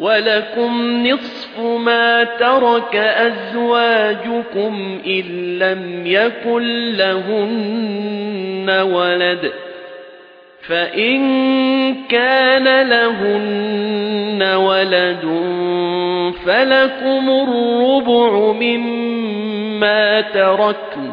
وَلَكُمْ نِصْفُ مَا تَرَكَ أَزْوَاجُكُمْ إِن لَّمْ يَكُن لَّهُنَّ وَلَدٌ فَإِن كَانَ لَهُنَّ وَلَدٌ فَلَكُمُ الرُّبُعُ مِمَّا تَرَكْنَ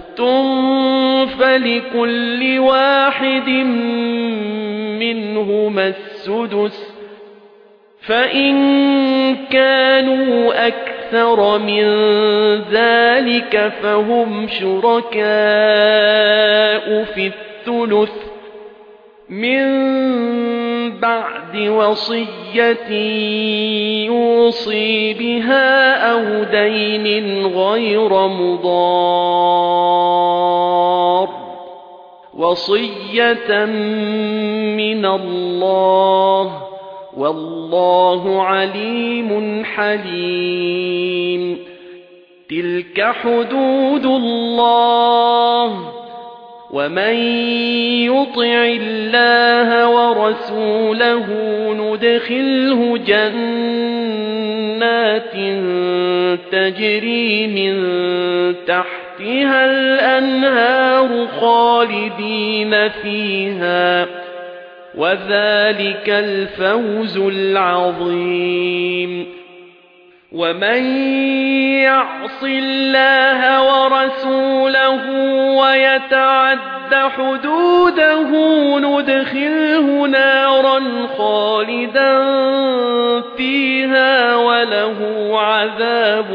فَلِكُلِّ وَاحِدٍ مِنْهُمَا السُّدُسُ فَإِن كَانُوا أَكْثَرَ مِن ذَلِكَ فَهُمْ شُرَكَاءُ فِي الثُّلُثِ مِن بَعْدِ وَصِيَّةٍ يُوصِي بِهَا أَوْ دَيْنٍ غَيْرَ مُضَارٍّ وَصِيَّةً مِّنَ اللَّهِ وَاللَّهُ عَلِيمٌ حَلِيمٌ. تِلْكَ حُدُودُ اللَّهِ وَمَن يُطِعِ اللَّهَ وَرَسُولَهُ نُدْخِلْهُ جَنَّاتٍ تَجْرِي مِن تَحْتِهَا الْأَنْهَارُ خَالِدِينَ فِيهَا وَذَلِكَ الْفَوْزُ الْعَظِيمُ وَمَن يَعْصِ اللَّهَ وَرَسُولَهُ وَيَتَعَدَّ حُدُودَهُ نُدْخِلْهُ نَارًا خَالِدًا فِيهَا وَلَهُ عَذَابٌ